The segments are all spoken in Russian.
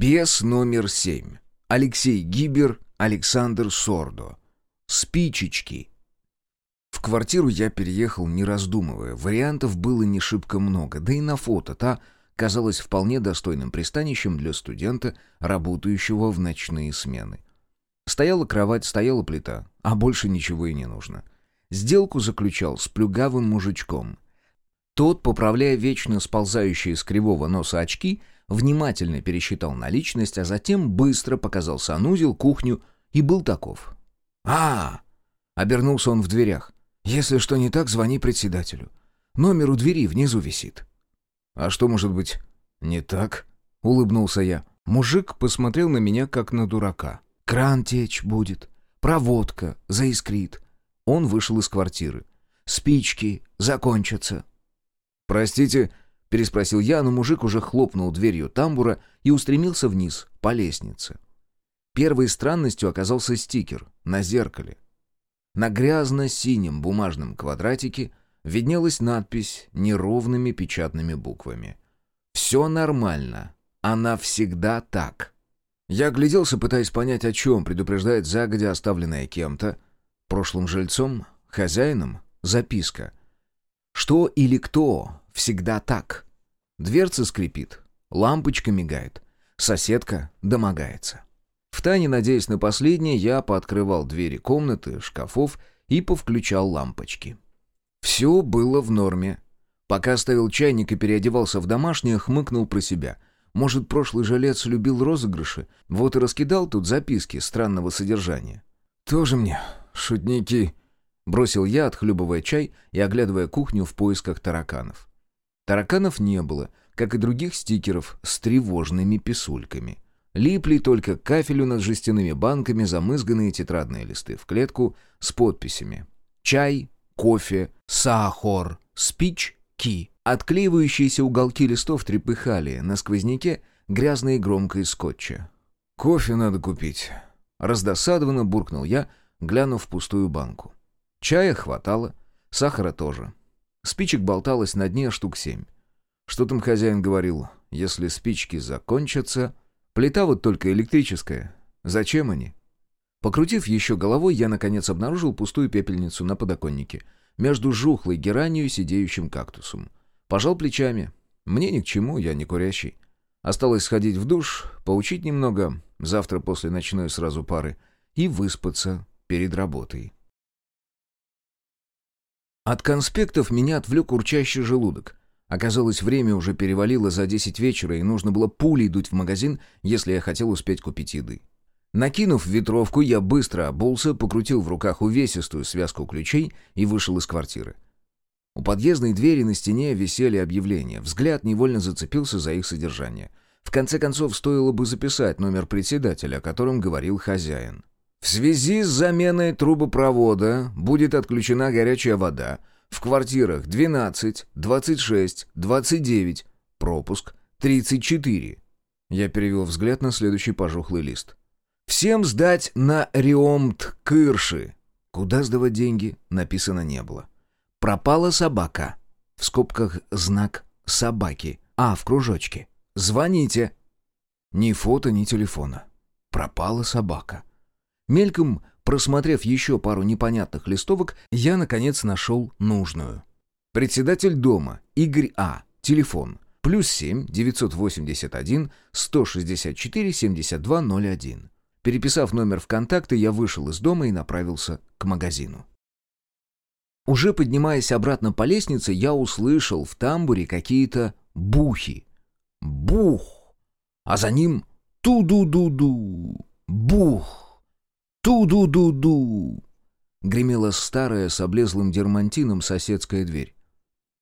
Бес номер семь. Алексей Гибер, Александр Сордо. Спичечки. В квартиру я переехал, не раздумывая. Вариантов было не шибко много, да и на фото та казалась вполне достойным пристанищем для студента, работающего в ночные смены. Стояла кровать, стояла плита, а больше ничего и не нужно. Сделку заключал с плюгавым мужичком. Тот, поправляя вечно сползающие с кривого носа очки, внимательно пересчитал наличность, а затем быстро показал санузел, кухню и был таков. а Обернулся он в дверях. «Если что не так, звони председателю. Номер у двери внизу висит». «А что может быть не так?» — улыбнулся я. Мужик посмотрел на меня, как на дурака. «Кран течь будет, проводка заискрит». Он вышел из квартиры. «Спички закончатся». «Простите», — переспросил я, но мужик уже хлопнул дверью тамбура и устремился вниз, по лестнице. Первой странностью оказался стикер на зеркале. На грязно-синем бумажном квадратике виднелась надпись неровными печатными буквами. «Все нормально. Она всегда так». Я огляделся, пытаясь понять, о чем предупреждает загодя оставленная кем-то, прошлым жильцом, хозяином, записка. Что или кто всегда так. Дверца скрипит, лампочка мигает, соседка домогается. Втайне, надеясь на последнее, я пооткрывал двери комнаты, шкафов и повключал лампочки. Все было в норме. Пока ставил чайник и переодевался в домашнее, хмыкнул про себя. Может, прошлый жилец любил розыгрыши, вот и раскидал тут записки странного содержания. «Тоже мне, шутники», — бросил я, отхлебывая чай и оглядывая кухню в поисках тараканов. Тараканов не было, как и других стикеров с тревожными писульками — Липли только к кафелю над жестяными банками замызганные тетрадные листы в клетку с подписями. Чай, кофе, сахар, спич, ки. Отклеивающиеся уголки листов трепыхали на сквозняке грязные громкой скотча. «Кофе надо купить», — раздосадованно буркнул я, глянув в пустую банку. Чая хватало, сахара тоже. Спичек болталось на дне штук семь. Что там хозяин говорил? Если спички закончатся, Плита вот только электрическая. Зачем они? Покрутив еще головой, я, наконец, обнаружил пустую пепельницу на подоконнике, между жухлой геранью и сидеющим кактусом. Пожал плечами. Мне ни к чему, я не курящий. Осталось сходить в душ, поучить немного, завтра после ночной сразу пары, и выспаться перед работой. От конспектов меня отвлек урчащий желудок. Оказалось, время уже перевалило за 10 вечера, и нужно было пулей идуть в магазин, если я хотел успеть купить еды. Накинув ветровку, я быстро обулся, покрутил в руках увесистую связку ключей и вышел из квартиры. У подъездной двери на стене висели объявления. Взгляд невольно зацепился за их содержание. В конце концов, стоило бы записать номер председателя, о котором говорил хозяин. В связи с заменой трубопровода будет отключена горячая вода, в квартирах 12, 26, 29. Пропуск 34. Я перевел взгляд на следующий пожухлый лист. «Всем сдать на Риомт Кырши». Куда сдавать деньги, написано не было. «Пропала собака». В скобках знак «собаки». А, в кружочке. «Звоните». Ни фото, ни телефона. Пропала собака. Мельком Просмотрев еще пару непонятных листовок, я, наконец, нашел нужную. Председатель дома, Игорь А. Телефон. Плюс 7 981 164 7201. Переписав номер в контакты, я вышел из дома и направился к магазину. Уже поднимаясь обратно по лестнице, я услышал в тамбуре какие-то бухи. Бух! А за ним ту-ду-ду-ду. Бух! «Ту-ду-ду-ду!» Гремела старая с облезлым дермантином соседская дверь.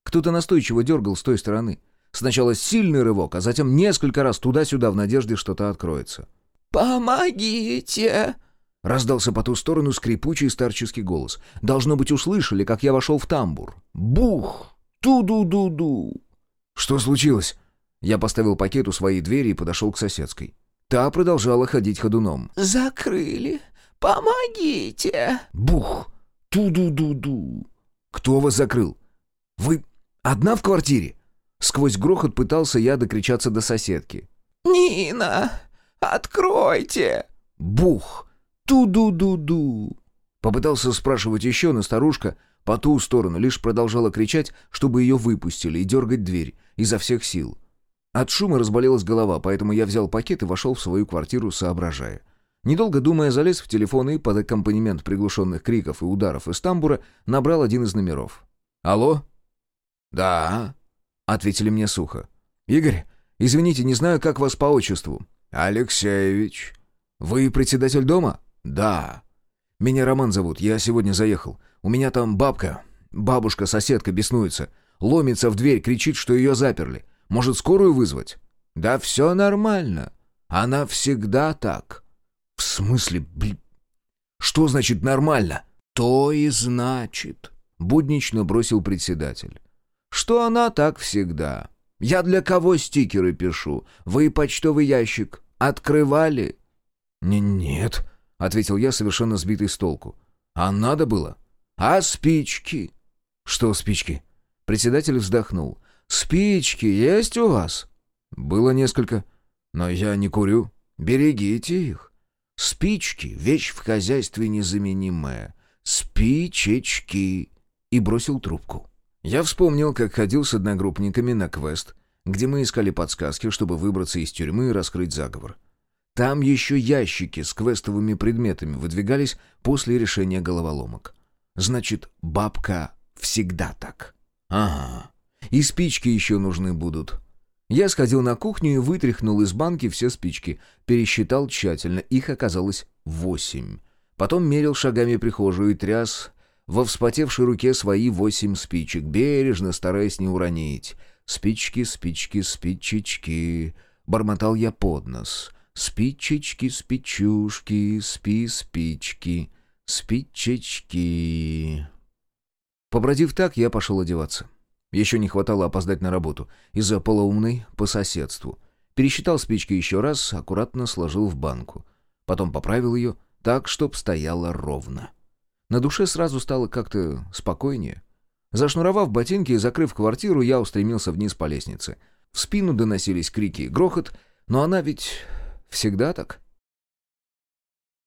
Кто-то настойчиво дергал с той стороны. Сначала сильный рывок, а затем несколько раз туда-сюда в надежде что-то откроется. «Помогите!» Раздался по ту сторону скрипучий старческий голос. Должно быть, услышали, как я вошел в тамбур. «Бух! Ту-ду-ду-ду!» «Что случилось?» Я поставил пакет у своей двери и подошел к соседской. Та продолжала ходить ходуном. «Закрыли. «Помогите!» Бух! Ту-ду-ду-ду! Кто вас закрыл? Вы одна в квартире? Сквозь грохот пытался я докричаться до соседки. «Нина! Откройте!» Бух! Ту-ду-ду-ду! Попытался спрашивать еще, но старушка по ту сторону лишь продолжала кричать, чтобы ее выпустили, и дергать дверь изо всех сил. От шума разболелась голова, поэтому я взял пакет и вошел в свою квартиру, соображая. Недолго думая, залез в телефон и под аккомпанемент приглушенных криков и ударов из тамбура набрал один из номеров. «Алло?» «Да», — ответили мне сухо. «Игорь, извините, не знаю, как вас по отчеству». «Алексеевич». «Вы председатель дома?» «Да». «Меня Роман зовут, я сегодня заехал. У меня там бабка, бабушка-соседка беснуется. Ломится в дверь, кричит, что ее заперли. Может, скорую вызвать?» «Да все нормально. Она всегда так». «В смысле, блин? Что значит нормально?» «То и значит», — буднично бросил председатель. «Что она так всегда. Я для кого стикеры пишу? Вы почтовый ящик открывали?» Н «Нет», — ответил я, совершенно сбитый с толку. «А надо было?» «А спички?» «Что спички?» Председатель вздохнул. «Спички есть у вас?» «Было несколько, но я не курю». «Берегите их. Спички — вещь в хозяйстве незаменимая. Спичечки!» И бросил трубку. Я вспомнил, как ходил с одногруппниками на квест, где мы искали подсказки, чтобы выбраться из тюрьмы и раскрыть заговор. Там еще ящики с квестовыми предметами выдвигались после решения головоломок. Значит, бабка всегда так. Ага. И спички еще нужны будут. Я сходил на кухню и вытряхнул из банки все спички. Пересчитал тщательно. Их оказалось восемь. Потом мерил шагами прихожую и тряс во вспотевшей руке свои восемь спичек, бережно стараясь не уронить. «Спички, спички, спичечки», — бормотал я под нос. Спичечки, спичушки, спи, спички, спичечки. Побродив так, я пошел одеваться. Еще не хватало опоздать на работу из-за полоумной по соседству. Пересчитал спички еще раз, аккуратно сложил в банку. Потом поправил ее так, чтоб стояла ровно. На душе сразу стало как-то спокойнее. Зашнуровав ботинки и закрыв квартиру, я устремился вниз по лестнице. В спину доносились крики и грохот, но она ведь Всегда так.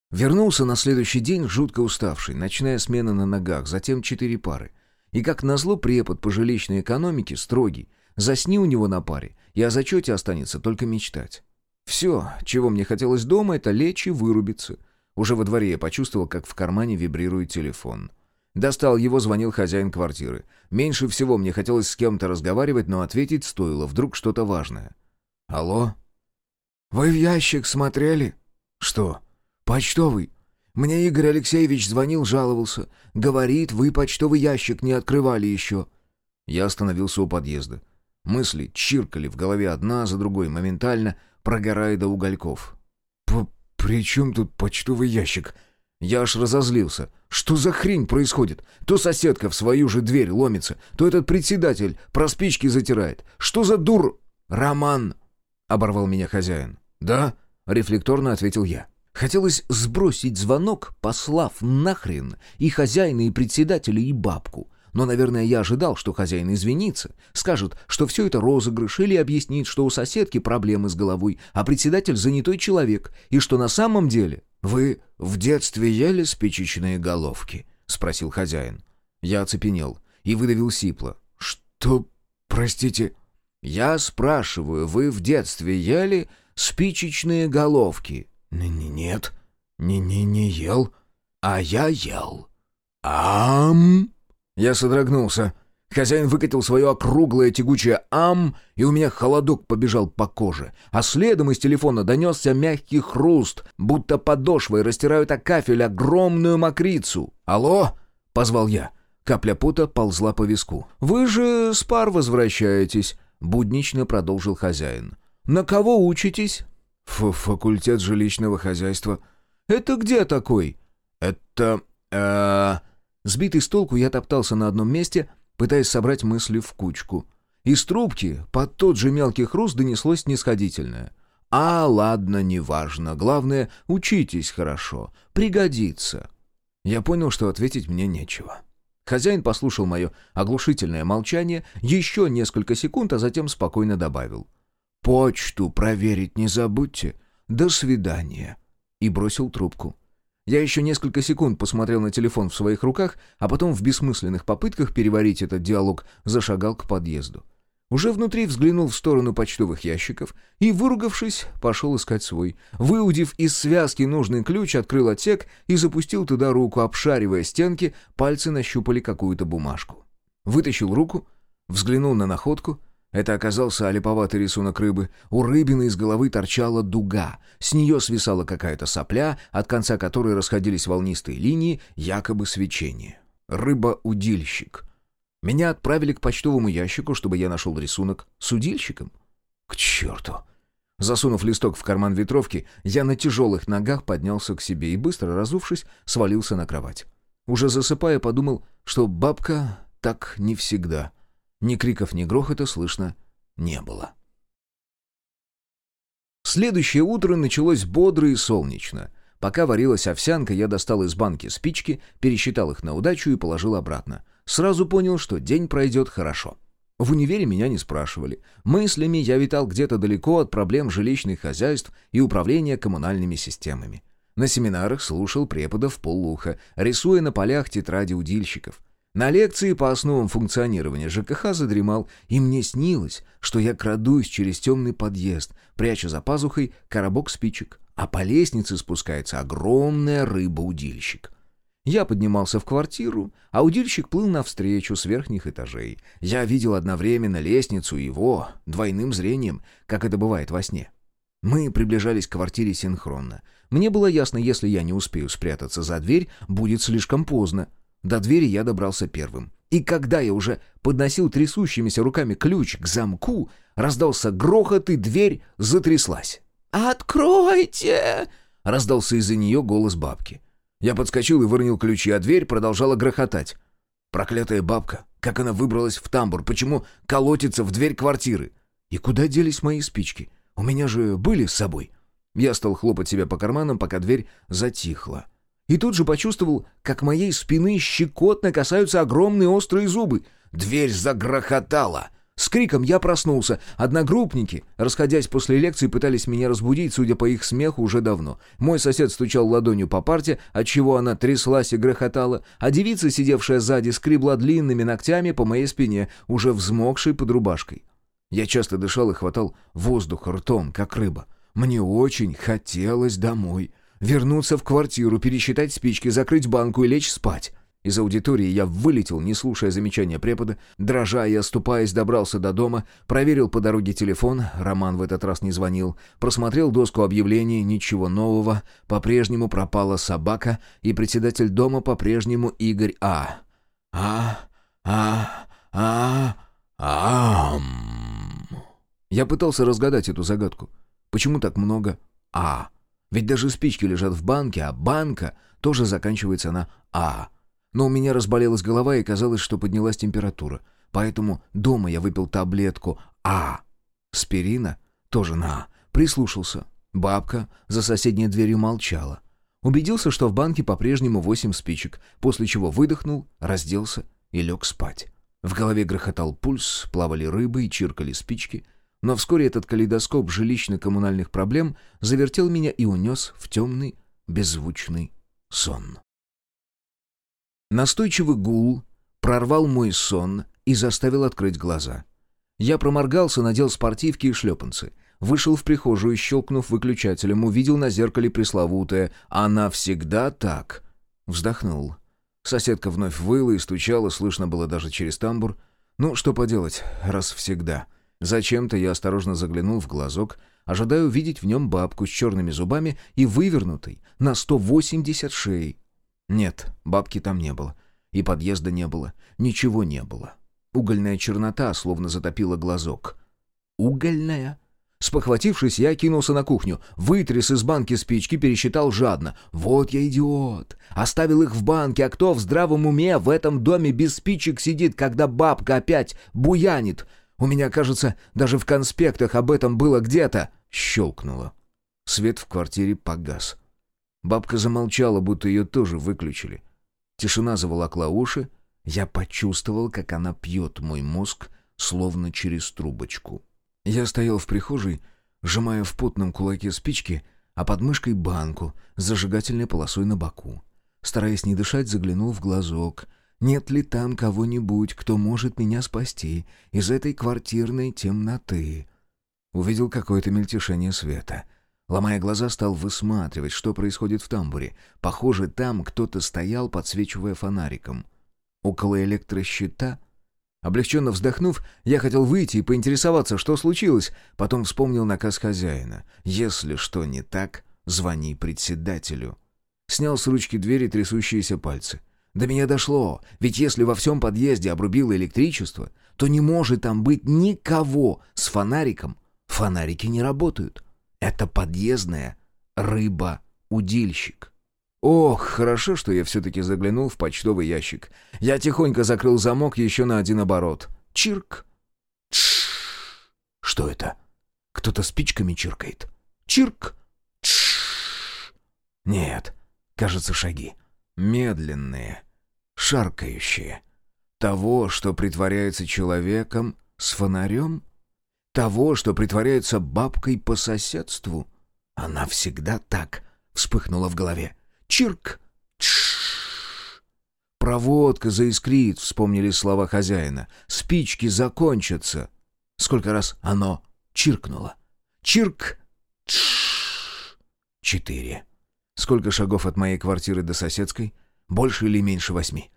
Вернулся на следующий день жутко уставший, ночная смена на ногах, затем четыре пары. И как назло препод по жилищной экономике строгий. Засни у него на паре, и о зачете останется только мечтать. Все, чего мне хотелось дома, это лечь и вырубиться. Уже во дворе я почувствовал, как в кармане вибрирует телефон. Достал его, звонил хозяин квартиры. Меньше всего мне хотелось с кем-то разговаривать, но ответить стоило, вдруг что-то важное. «Алло?» «Вы в ящик смотрели?» «Что?» «Почтовый. Мне Игорь Алексеевич звонил, жаловался. Говорит, вы почтовый ящик не открывали еще». Я остановился у подъезда. Мысли чиркали в голове одна за другой, моментально прогорая до угольков. «При чем тут почтовый ящик?» Я аж разозлился. Что за хрень происходит? То соседка в свою же дверь ломится, то этот председатель про спички затирает. Что за дур... «Роман!» — оборвал меня хозяин. «Да?» — рефлекторно ответил я. Хотелось сбросить звонок, послав нахрен и хозяина, и председателя, и бабку. Но, наверное, я ожидал, что хозяин извинится, скажет, что все это розыгрыш, или объяснит, что у соседки проблемы с головой, а председатель занятой человек, и что на самом деле... «Вы в детстве ели спичечные головки?» — спросил хозяин. Я оцепенел и выдавил сипло. «Что? Простите?» «Я спрашиваю, вы в детстве ели спичечные головки». «Нет, не, не, не ел, а я ел». «Ам!» Я содрогнулся. Хозяин выкатил свое округлое тягучее «ам», и у меня холодок побежал по коже. А следом из телефона донесся мягкий хруст, будто подошвой растирают о кафель огромную мокрицу. «Алло?» — позвал я. Капля пота ползла по виску. «Вы же с пар возвращаетесь», — буднично продолжил хозяин. На кого учитесь?» Ф «Факультет жилищного хозяйства». «Это где такой?» «Это... э Сбитый с толку, я топтался на одном месте, пытаясь собрать мысли в кучку. Из трубки под тот же мелкий хруст донеслось снисходительное. «А, ладно, неважно. Главное, учитесь хорошо. Пригодится». Я понял, что ответить мне нечего. Хозяин послушал мое оглушительное молчание еще несколько секунд, а затем спокойно добавил — Почту проверить не забудьте. «До свидания» и бросил трубку. Я еще несколько секунд посмотрел на телефон в своих руках, а потом в бессмысленных попытках переварить этот диалог зашагал к подъезду. Уже внутри взглянул в сторону почтовых ящиков и, выругавшись, пошел искать свой. Выудив из связки нужный ключ, открыл отсек и запустил туда руку, обшаривая стенки, пальцы нащупали какую-то бумажку. Вытащил руку, взглянул на находку. Это оказался олиповатый рисунок рыбы. У рыбины из головы торчала дуга. С нее свисала какая-то сопля, от конца которой расходились волнистые линии, якобы свечение. Рыба-удильщик — меня отправили к почтовому ящику, чтобы я нашел рисунок с удильщиком. К черту! Засунув листок в карман ветровки, я на тяжелых ногах поднялся к себе и, быстро разувшись, свалился на кровать. Уже засыпая, подумал, что бабка так не всегда. Ни криков, ни грохота слышно не было. Следующее утро началось бодро и солнечно. Пока варилась овсянка, я достал из банки спички, пересчитал их на удачу и положил обратно. Сразу понял, что день пройдет хорошо. В универе меня не спрашивали. Мыслями я витал где-то далеко от проблем жилищных хозяйств и управления коммунальными системами. На семинарах слушал преподов полуха, рисуя на полях тетради удильщиков. На лекции по основам функционирования ЖКХ задремал, и мне снилось, что я крадусь через темный подъезд, пряча за пазухой коробок спичек, а по лестнице спускается огромная рыба-удильщик. Я поднимался в квартиру, а удильщик плыл навстречу с верхних этажей. Я видел одновременно лестницу его двойным зрением, как это бывает во сне. Мы приближались к квартире синхронно. Мне было ясно, если я не успею спрятаться за дверь, будет слишком поздно. До двери я добрался первым. И когда я уже подносил трясущимися руками ключ к замку, раздался грохот, и дверь затряслась. «Откройте!» — раздался из-за нее голос бабки. Я подскочил и выронил ключи, а дверь продолжала грохотать. Проклятая бабка, как она выбралась в тамбур, почему колотится в дверь квартиры? И куда делись мои спички? У меня же были с собой. Я стал хлопать себя по карманам, пока дверь затихла. И тут же почувствовал, как моей спины щекотно касаются огромные острые зубы. Дверь загрохотала — с криком я проснулся. Одногруппники, расходясь после лекции, пытались меня разбудить, судя по их смеху, уже давно. Мой сосед стучал ладонью по парте, отчего она тряслась и грохотала, а девица, сидевшая сзади, скребла длинными ногтями по моей спине, уже взмокшей под рубашкой. Я часто дышал и хватал воздух ртом, как рыба. Мне очень хотелось домой. Вернуться в квартиру, пересчитать спички, закрыть банку и лечь спать. Из аудитории я вылетел, не слушая замечания препода, дрожа и оступаясь, добрался до дома, проверил по дороге телефон, Роман в этот раз не звонил, просмотрел доску объявлений, ничего нового, по-прежнему пропала собака, и председатель дома по-прежнему Игорь А. А, а, а, а. Я пытался разгадать эту загадку. Почему так много А? Ведь даже спички лежат в банке, а банка тоже заканчивается на А. Но у меня разболелась голова и казалось, что поднялась температура. Поэтому дома я выпил таблетку А. Спирина тоже на А. Прислушался. Бабка за соседней дверью молчала. Убедился, что в банке по-прежнему восемь спичек, после чего выдохнул, разделся и лег спать. В голове грохотал пульс, плавали рыбы и чиркали спички. Но вскоре этот калейдоскоп жилищно-коммунальных проблем завертел меня и унес в темный, беззвучный сон. Настойчивый гул прорвал мой сон и заставил открыть глаза. Я проморгался, надел спортивки и шлепанцы. Вышел в прихожую, щелкнув выключателем, увидел на зеркале пресловутое «Она всегда так». Вздохнул. Соседка вновь выла и стучала, слышно было даже через тамбур. Ну, что поделать, раз всегда. Зачем-то я осторожно заглянул в глазок, ожидая увидеть в нем бабку с черными зубами и вывернутой на 180 шеей. Нет, бабки там не было. И подъезда не было. Ничего не было. Угольная чернота словно затопила глазок. «Угольная?» Спохватившись, я кинулся на кухню, вытряс из банки спички, пересчитал жадно. «Вот я идиот! Оставил их в банке, а кто в здравом уме в этом доме без спичек сидит, когда бабка опять буянит? У меня, кажется, даже в конспектах об этом было где-то!» Щелкнуло. Свет в квартире погас. Бабка замолчала, будто ее тоже выключили. Тишина заволокла уши. Я почувствовал, как она пьет мой мозг, словно через трубочку. Я стоял в прихожей, сжимая в потном кулаке спички, а под мышкой банку с зажигательной полосой на боку. Стараясь не дышать, заглянул в глазок. Нет ли там кого-нибудь, кто может меня спасти из этой квартирной темноты? Увидел какое-то мельтешение света. Ломая глаза, стал высматривать, что происходит в тамбуре. Похоже, там кто-то стоял, подсвечивая фонариком. Около электрощита... Облегченно вздохнув, я хотел выйти и поинтересоваться, что случилось. Потом вспомнил наказ хозяина. «Если что не так, звони председателю». Снял с ручки двери трясущиеся пальцы. До меня дошло, ведь если во всем подъезде обрубило электричество, то не может там быть никого с фонариком. Фонарики не работают. Это подъездная рыба-удильщик. Ох, хорошо, что я все-таки заглянул в почтовый ящик. Я тихонько закрыл замок еще на один оборот. Чирк. Тш. Что это? Кто-то спичками чиркает. Чирк. Тш. Нет, кажется, шаги. Медленные, шаркающие. Того, что притворяется человеком с фонарем? Того, что притворяется бабкой по соседству? Она всегда так вспыхнула в голове. Чирк! Тш! Проводка заискрит, вспомнили слова хозяина. Спички закончатся. Сколько раз оно чиркнуло? Чирк! Тш! Четыре. Сколько шагов от моей квартиры до соседской? Больше или меньше восьми?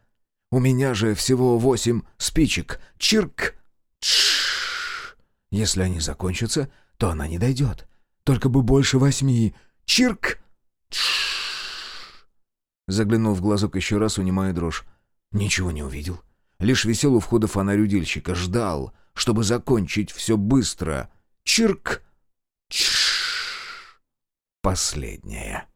У меня же всего восемь спичек. Чирк! Тш! Если они закончатся, то она не дойдет. Только бы больше восьми. Чирк! Тш! Заглянул в глазок еще раз, унимая дрожь. Ничего не увидел. Лишь висел у входа фонарь удильщика. Ждал, чтобы закончить все быстро. Чирк! Чш! Последняя.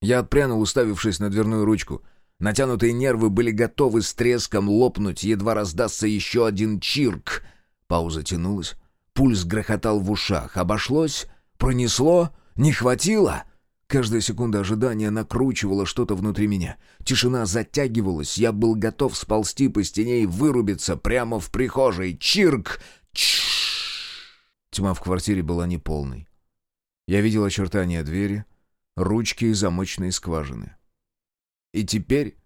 Я отпрянул, уставившись на дверную ручку. Натянутые нервы были готовы с треском лопнуть, едва раздастся еще один чирк. Пауза тянулась. Пульс грохотал в ушах. Обошлось? Пронесло? Не хватило? Каждая секунда ожидания накручивала что-то внутри меня. Тишина затягивалась, я был готов сползти по стене и вырубиться прямо в прихожей. Чирк! Тьма в квартире была неполной. Я видел очертания двери, ручки и замочные скважины. И теперь,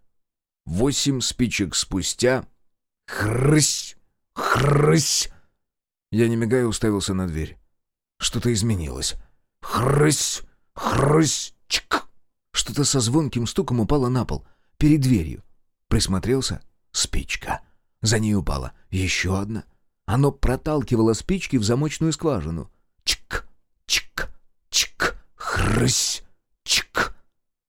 восемь спичек спустя... Хрысь! Хрысь! Я, не мигая, уставился на дверь. Что-то изменилось. Хрысь! Хрысь-чик! Что-то со звонким стуком упало на пол, перед дверью. Присмотрелся — спичка. За ней упала еще одна. Оно проталкивало спички в замочную скважину. Чик, чик, чик, хрысь, чик.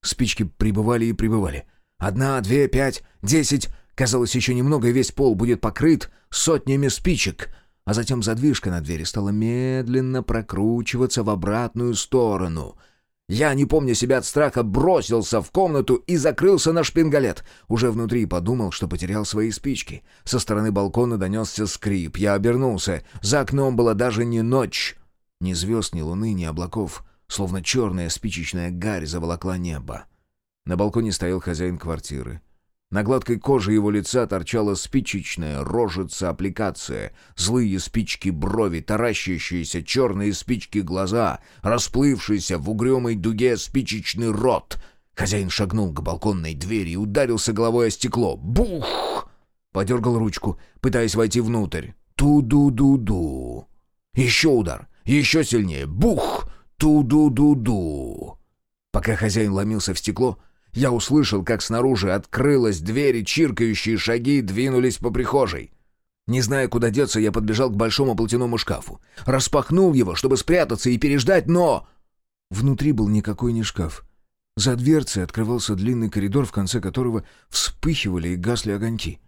Спички прибывали и прибывали. Одна, две, пять, десять. Казалось, еще немного, и весь пол будет покрыт сотнями спичек. А затем задвижка на двери стала медленно прокручиваться в обратную сторону — я, не помня себя от страха, бросился в комнату и закрылся на шпингалет. Уже внутри подумал, что потерял свои спички. Со стороны балкона донесся скрип. Я обернулся. За окном была даже не ночь. Ни звезд, ни луны, ни облаков. Словно черная спичечная гарь заволокла небо. На балконе стоял хозяин квартиры. На гладкой коже его лица торчала спичечная рожица-аппликация, злые спички брови, таращащиеся черные спички глаза, расплывшийся в угрюмой дуге спичечный рот. Хозяин шагнул к балконной двери и ударился головой о стекло. Бух! Подергал ручку, пытаясь войти внутрь. Ту-ду-ду-ду. Еще удар. Еще сильнее. Бух! Ту-ду-ду-ду. Пока хозяин ломился в стекло, я услышал, как снаружи открылась дверь, и чиркающие шаги двинулись по прихожей. Не зная, куда деться, я подбежал к большому платяному шкафу. Распахнул его, чтобы спрятаться и переждать, но... Внутри был никакой не шкаф. За дверцей открывался длинный коридор, в конце которого вспыхивали и гасли огоньки.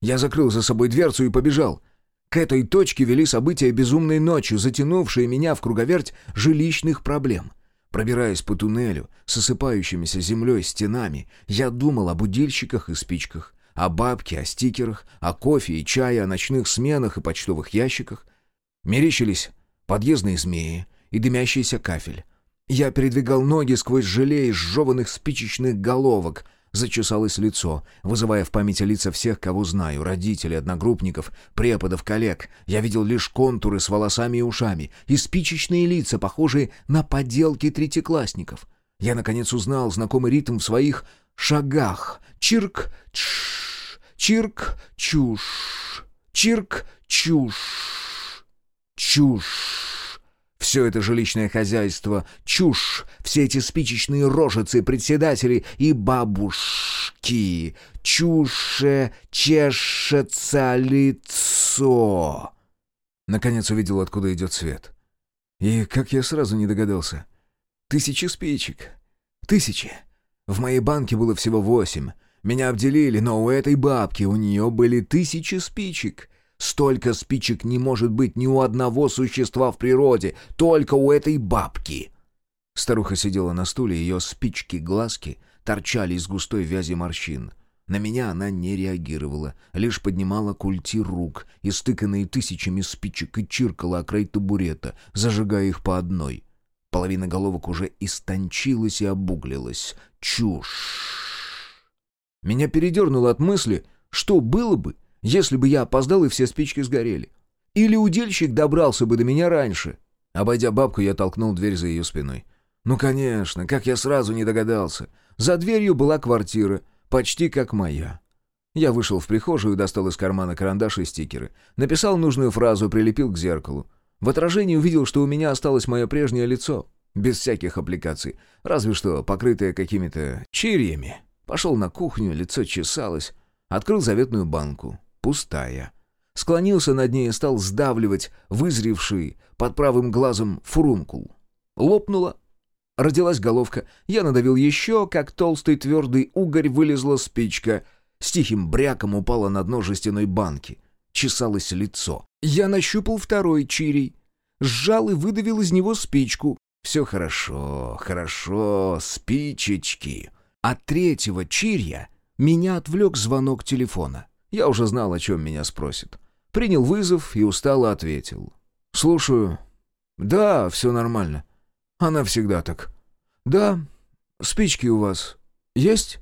Я закрыл за собой дверцу и побежал. К этой точке вели события безумной ночью, затянувшие меня в круговерть жилищных проблем. Пробираясь по туннелю с осыпающимися землей стенами, я думал о будильщиках и спичках, о бабке, о стикерах, о кофе и чае, о ночных сменах и почтовых ящиках. Мерещились подъездные змеи и дымящийся кафель. Я передвигал ноги сквозь желе из жеванных спичечных головок, Зачесалось лицо, вызывая в памяти лица всех, кого знаю, родителей, одногруппников, преподов, коллег. Я видел лишь контуры с волосами и ушами, и спичечные лица, похожие на поделки третьеклассников. Я, наконец, узнал знакомый ритм в своих шагах. Чирк, чш, чирк, чушь, чирк, чушь, чушь. Все это жилищное хозяйство, чушь, все эти спичечные рожицы, председатели и бабушки. Чуше чешется лицо. Наконец увидел, откуда идет свет. И как я сразу не догадался. Тысячи спичек. Тысячи. В моей банке было всего восемь. Меня обделили, но у этой бабки у нее были тысячи спичек. Столько спичек не может быть ни у одного существа в природе, только у этой бабки. Старуха сидела на стуле, ее спички-глазки торчали из густой вязи морщин. На меня она не реагировала, лишь поднимала культи рук, истыканные тысячами спичек, и чиркала о край табурета, зажигая их по одной. Половина головок уже истончилась и обуглилась. Чушь! Меня передернуло от мысли, что было бы, если бы я опоздал и все спички сгорели. Или удильщик добрался бы до меня раньше. Обойдя бабку, я толкнул дверь за ее спиной. Ну, конечно, как я сразу не догадался. За дверью была квартира, почти как моя. Я вышел в прихожую, достал из кармана карандаш и стикеры. Написал нужную фразу, прилепил к зеркалу. В отражении увидел, что у меня осталось мое прежнее лицо. Без всяких аппликаций. Разве что покрытое какими-то чирьями. Пошел на кухню, лицо чесалось. Открыл заветную банку пустая. Склонился над ней и стал сдавливать вызревший под правым глазом фурункул. Лопнула. Родилась головка. Я надавил еще, как толстый твердый угорь вылезла спичка. С тихим бряком упала на дно жестяной банки. Чесалось лицо. Я нащупал второй чирий. Сжал и выдавил из него спичку. Все хорошо, хорошо, спичечки. От третьего чирья меня отвлек звонок телефона. Я уже знал, о чем меня спросит. Принял вызов и устало ответил. «Слушаю». «Да, все нормально. Она всегда так». «Да, спички у вас есть?»